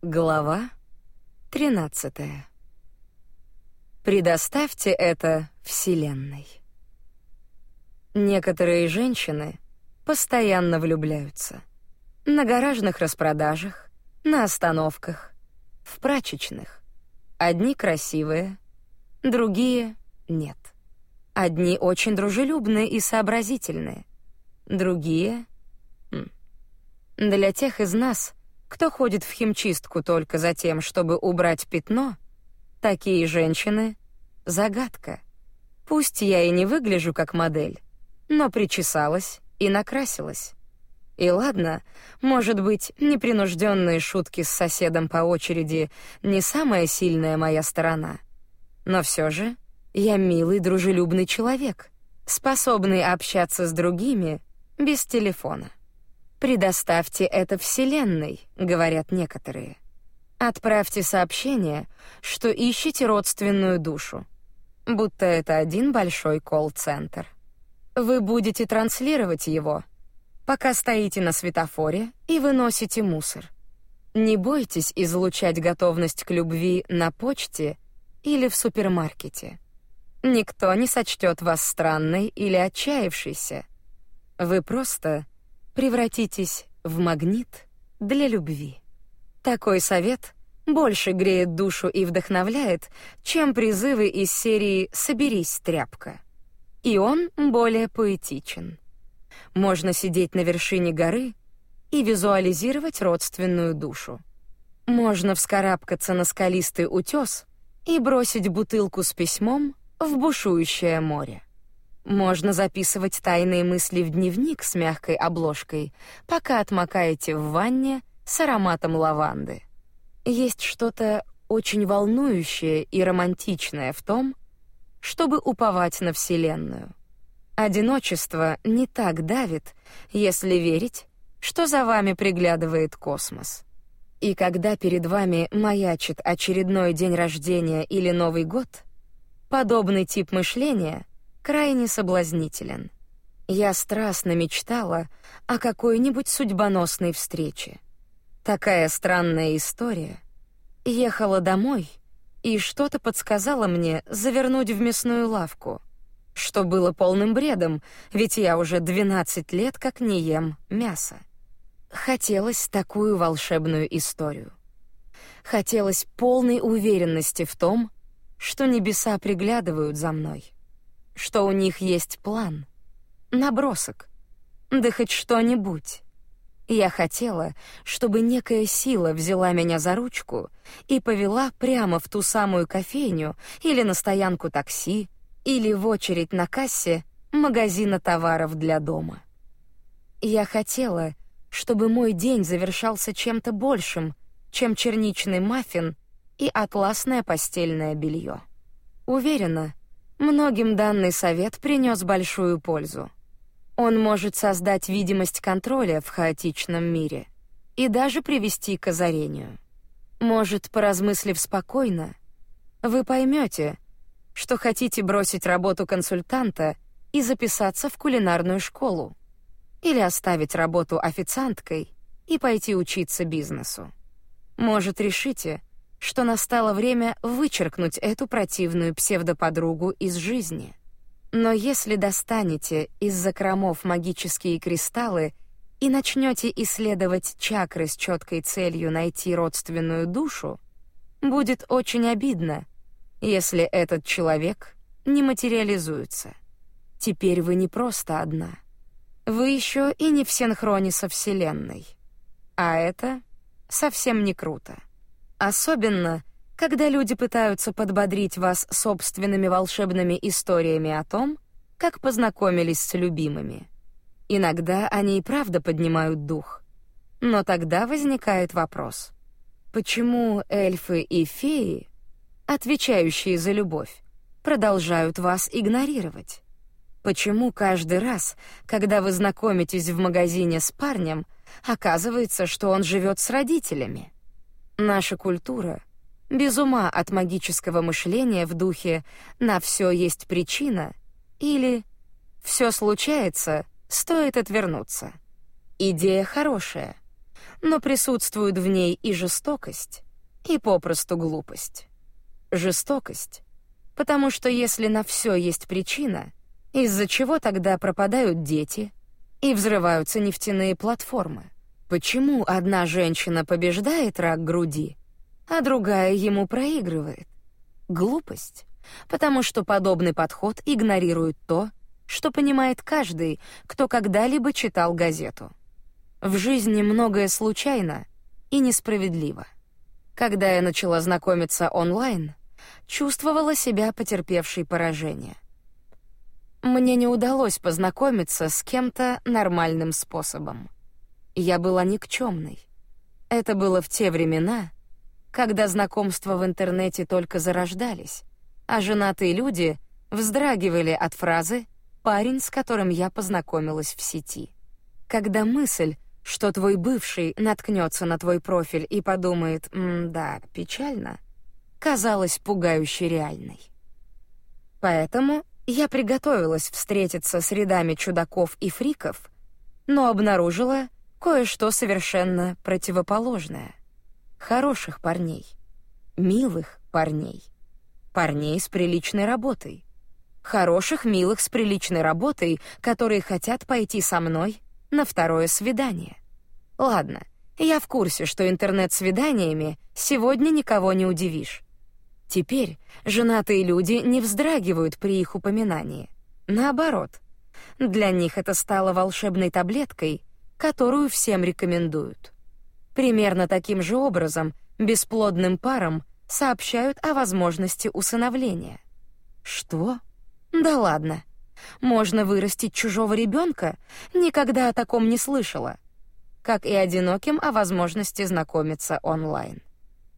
Глава 13. Предоставьте это Вселенной. Некоторые женщины постоянно влюбляются. На гаражных распродажах, на остановках, в прачечных. Одни красивые, другие — нет. Одни очень дружелюбные и сообразительные, другие — для тех из нас — кто ходит в химчистку только за тем, чтобы убрать пятно, такие женщины — загадка. Пусть я и не выгляжу как модель, но причесалась и накрасилась. И ладно, может быть, непринужденные шутки с соседом по очереди не самая сильная моя сторона. Но все же я милый, дружелюбный человек, способный общаться с другими без телефона. Предоставьте это Вселенной, говорят некоторые. Отправьте сообщение, что ищете родственную душу, будто это один большой колл-центр. Вы будете транслировать его, пока стоите на светофоре и выносите мусор. Не бойтесь излучать готовность к любви на почте или в супермаркете. Никто не сочтет вас странной или отчаявшейся. Вы просто превратитесь в магнит для любви. Такой совет больше греет душу и вдохновляет, чем призывы из серии «Соберись, тряпка». И он более поэтичен. Можно сидеть на вершине горы и визуализировать родственную душу. Можно вскарабкаться на скалистый утес и бросить бутылку с письмом в бушующее море. Можно записывать тайные мысли в дневник с мягкой обложкой, пока отмокаете в ванне с ароматом лаванды. Есть что-то очень волнующее и романтичное в том, чтобы уповать на Вселенную. Одиночество не так давит, если верить, что за вами приглядывает космос. И когда перед вами маячит очередной день рождения или Новый год, подобный тип мышления крайне соблазнителен. Я страстно мечтала о какой-нибудь судьбоносной встрече. Такая странная история. Ехала домой, и что-то подсказало мне завернуть в мясную лавку, что было полным бредом, ведь я уже 12 лет как не ем мясо. Хотелось такую волшебную историю. Хотелось полной уверенности в том, что небеса приглядывают за мной что у них есть план, набросок, да хоть что-нибудь. Я хотела, чтобы некая сила взяла меня за ручку и повела прямо в ту самую кофейню или на стоянку такси, или в очередь на кассе магазина товаров для дома. Я хотела, чтобы мой день завершался чем-то большим, чем черничный маффин и атласное постельное белье. Уверена, Многим данный совет принес большую пользу. Он может создать видимость контроля в хаотичном мире и даже привести к озарению. Может, поразмыслив спокойно, вы поймете, что хотите бросить работу консультанта и записаться в кулинарную школу, или оставить работу официанткой и пойти учиться бизнесу. Может, решите, что настало время вычеркнуть эту противную псевдоподругу из жизни. Но если достанете из закромов магические кристаллы и начнете исследовать чакры с четкой целью найти родственную душу, будет очень обидно, если этот человек не материализуется. Теперь вы не просто одна. Вы еще и не в синхроне со Вселенной. А это совсем не круто. Особенно, когда люди пытаются подбодрить вас собственными волшебными историями о том, как познакомились с любимыми. Иногда они и правда поднимают дух. Но тогда возникает вопрос: почему эльфы и феи, отвечающие за любовь, продолжают вас игнорировать? Почему каждый раз, когда вы знакомитесь в магазине с парнем, оказывается, что он живет с родителями? Наша культура без ума от магического мышления в духе «на все есть причина» или «все случается, стоит отвернуться». Идея хорошая, но присутствует в ней и жестокость, и попросту глупость. Жестокость, потому что если на все есть причина, из-за чего тогда пропадают дети и взрываются нефтяные платформы? Почему одна женщина побеждает рак груди, а другая ему проигрывает? Глупость, потому что подобный подход игнорирует то, что понимает каждый, кто когда-либо читал газету. В жизни многое случайно и несправедливо. Когда я начала знакомиться онлайн, чувствовала себя потерпевшей поражение. Мне не удалось познакомиться с кем-то нормальным способом. Я была никчемной. Это было в те времена, когда знакомства в интернете только зарождались, а женатые люди вздрагивали от фразы «парень, с которым я познакомилась в сети». Когда мысль что твой бывший наткнется на твой профиль и подумает «да, печально», казалась пугающе реальной. Поэтому я приготовилась встретиться с рядами чудаков и фриков, но обнаружила кое-что совершенно противоположное. Хороших парней, милых парней, парней с приличной работой, хороших, милых с приличной работой, которые хотят пойти со мной на второе свидание. Ладно, я в курсе, что интернет-свиданиями сегодня никого не удивишь. Теперь женатые люди не вздрагивают при их упоминании. Наоборот, для них это стало волшебной таблеткой, которую всем рекомендуют. Примерно таким же образом бесплодным парам сообщают о возможности усыновления. Что? Да ладно. Можно вырастить чужого ребенка? Никогда о таком не слышала. Как и одиноким о возможности знакомиться онлайн.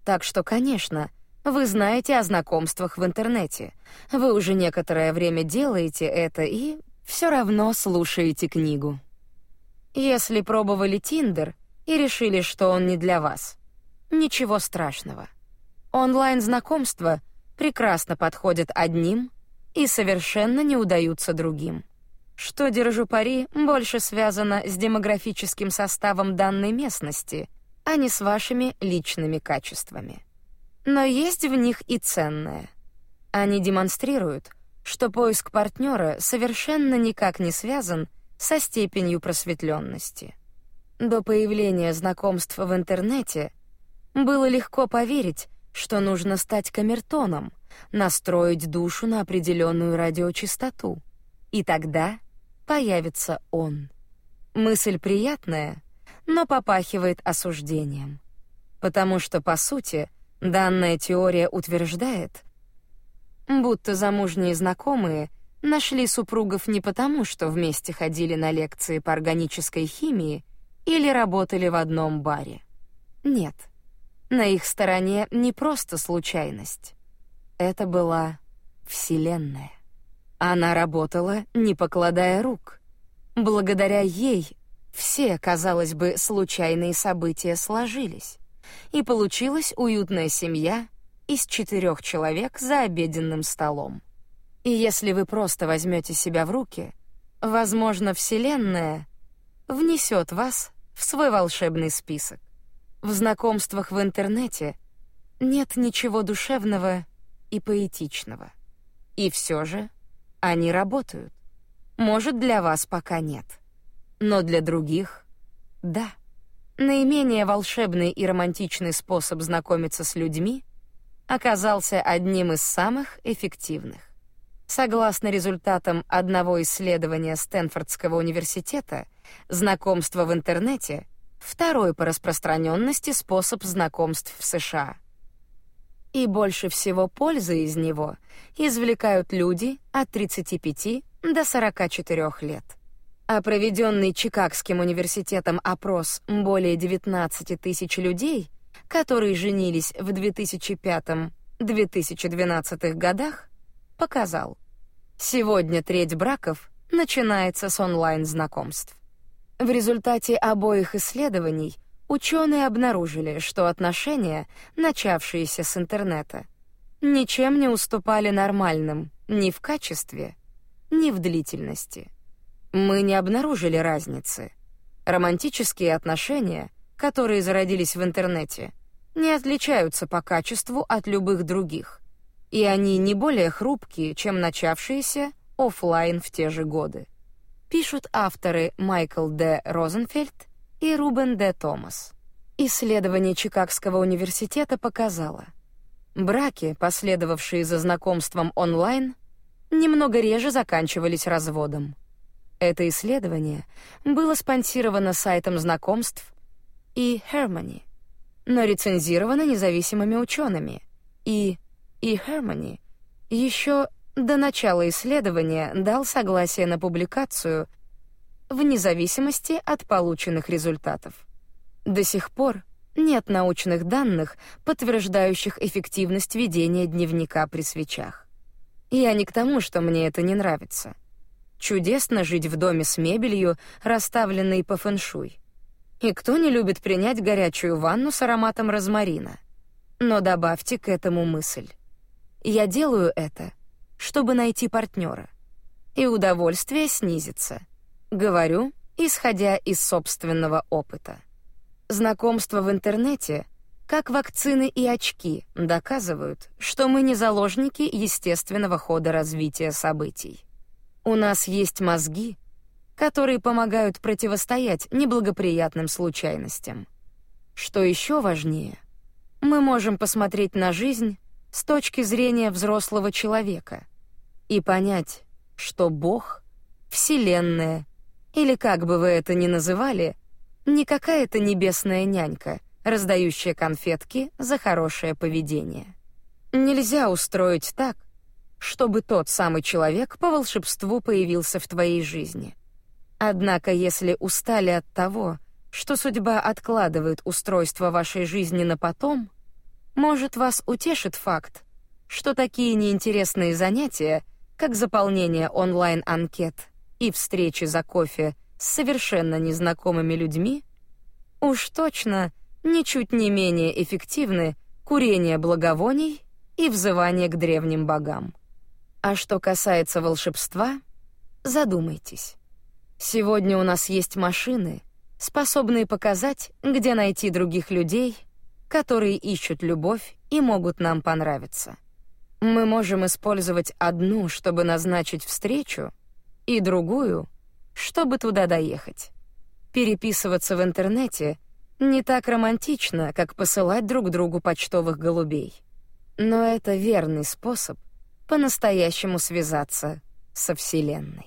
Так что, конечно, вы знаете о знакомствах в интернете. Вы уже некоторое время делаете это и все равно слушаете книгу. Если пробовали Тиндер и решили, что он не для вас, ничего страшного. Онлайн-знакомства прекрасно подходят одним и совершенно не удаются другим. Что держу пари, больше связано с демографическим составом данной местности, а не с вашими личными качествами. Но есть в них и ценное. Они демонстрируют, что поиск партнера совершенно никак не связан со степенью просветленности. До появления знакомств в интернете было легко поверить, что нужно стать камертоном, настроить душу на определенную радиочастоту, и тогда появится он. Мысль приятная, но попахивает осуждением, потому что по сути данная теория утверждает, будто замужние знакомые нашли супругов не потому, что вместе ходили на лекции по органической химии или работали в одном баре. Нет. На их стороне не просто случайность. Это была Вселенная. Она работала, не покладая рук. Благодаря ей все, казалось бы, случайные события сложились, и получилась уютная семья из четырех человек за обеденным столом. И если вы просто возьмете себя в руки, возможно, Вселенная внесет вас в свой волшебный список. В знакомствах в интернете нет ничего душевного и поэтичного. И все же они работают. Может, для вас пока нет. Но для других — да. Наименее волшебный и романтичный способ знакомиться с людьми оказался одним из самых эффективных. Согласно результатам одного исследования Стэнфордского университета, знакомство в интернете — второй по распространенности способ знакомств в США — и больше всего пользы из него извлекают люди от 35 до 44 лет. А проведенный Чикагским университетом опрос более 19 тысяч людей, которые женились в 2005-2012 годах, показал, сегодня треть браков начинается с онлайн-знакомств. В результате обоих исследований – ученые обнаружили, что отношения, начавшиеся с интернета, ничем не уступали нормальным ни в качестве, ни в длительности. Мы не обнаружили разницы. Романтические отношения, которые зародились в интернете, не отличаются по качеству от любых других, и они не более хрупкие, чем начавшиеся офлайн в те же годы. Пишут авторы Майкл Д. Розенфельд и Рубен Д. Томас. Исследование Чикагского университета показало, браки, последовавшие за знакомством онлайн, немного реже заканчивались разводом. Это исследование было спонсировано сайтом знакомств и Harmony, но рецензировано независимыми учеными. И и Harmony еще до начала исследования дал согласие на публикацию вне зависимости от полученных результатов. До сих пор нет научных данных, подтверждающих эффективность ведения дневника при свечах. Я не к тому, что мне это не нравится. Чудесно жить в доме с мебелью, расставленной по фэншуй. И кто не любит принять горячую ванну с ароматом розмарина? Но добавьте к этому мысль. Я делаю это, чтобы найти партнера. И удовольствие снизится. Говорю, исходя из собственного опыта. Знакомства в интернете, как вакцины и очки, доказывают, что мы не заложники естественного хода развития событий. У нас есть мозги, которые помогают противостоять неблагоприятным случайностям. Что еще важнее, мы можем посмотреть на жизнь с точки зрения взрослого человека и понять, что Бог, Вселенная, или как бы вы это ни называли, не какая-то небесная нянька, раздающая конфетки за хорошее поведение. Нельзя устроить так, чтобы тот самый человек по волшебству появился в твоей жизни. Однако, если устали от того, что судьба откладывает устройство вашей жизни на потом, может, вас утешит факт, что такие неинтересные занятия, как заполнение онлайн-анкет и встречи за кофе с совершенно незнакомыми людьми, уж точно ничуть не менее эффективны курение благовоний и взывание к древним богам. А что касается волшебства, задумайтесь. Сегодня у нас есть машины, способные показать, где найти других людей — которые ищут любовь и могут нам понравиться. Мы можем использовать одну, чтобы назначить встречу, и другую, чтобы туда доехать. Переписываться в интернете не так романтично, как посылать друг другу почтовых голубей. Но это верный способ по-настоящему связаться со Вселенной.